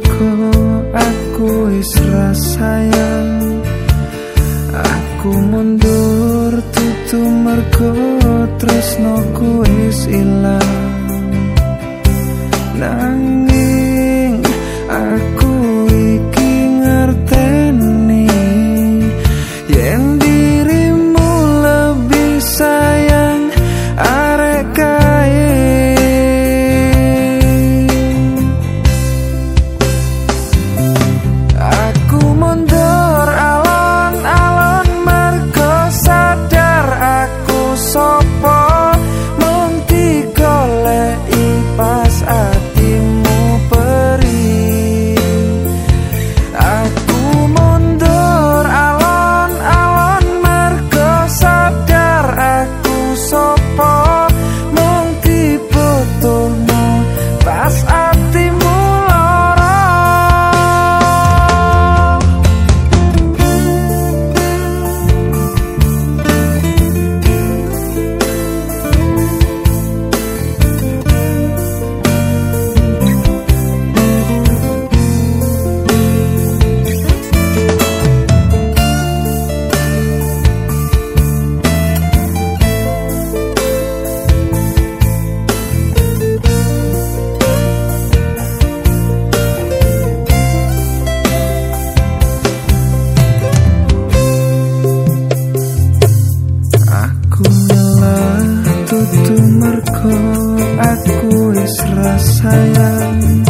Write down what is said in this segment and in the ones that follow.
mergo aku wis sayang. Aku mundur tutu mergo tresno ku wis ilang. Nanging aku Tumarko aku wis sayang.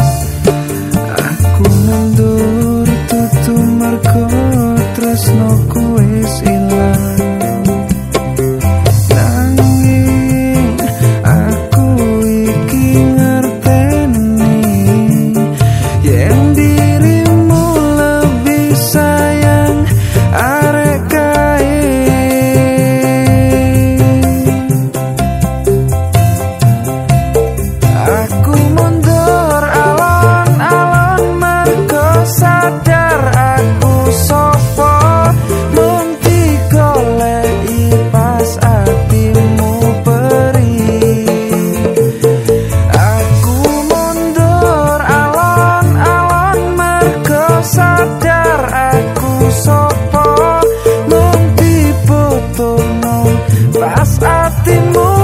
Pas hatimu